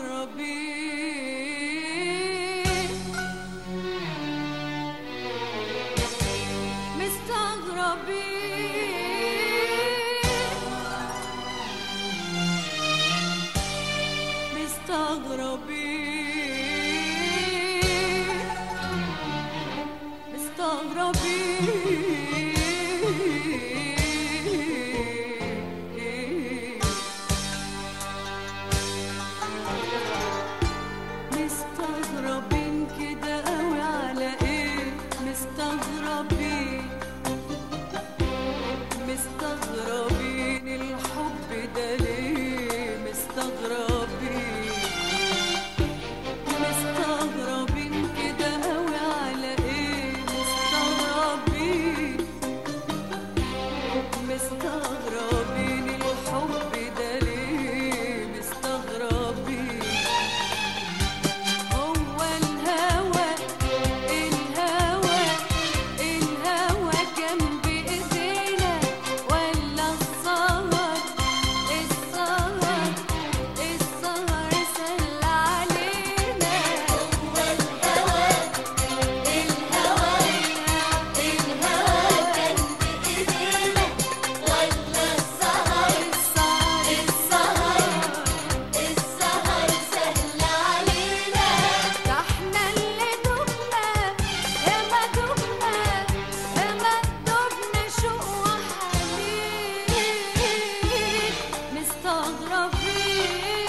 مستغربين مستغربين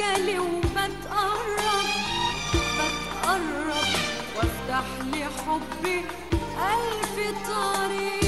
خجلي وبتقرب بتقرب وافتح لي حبي ألف طريق.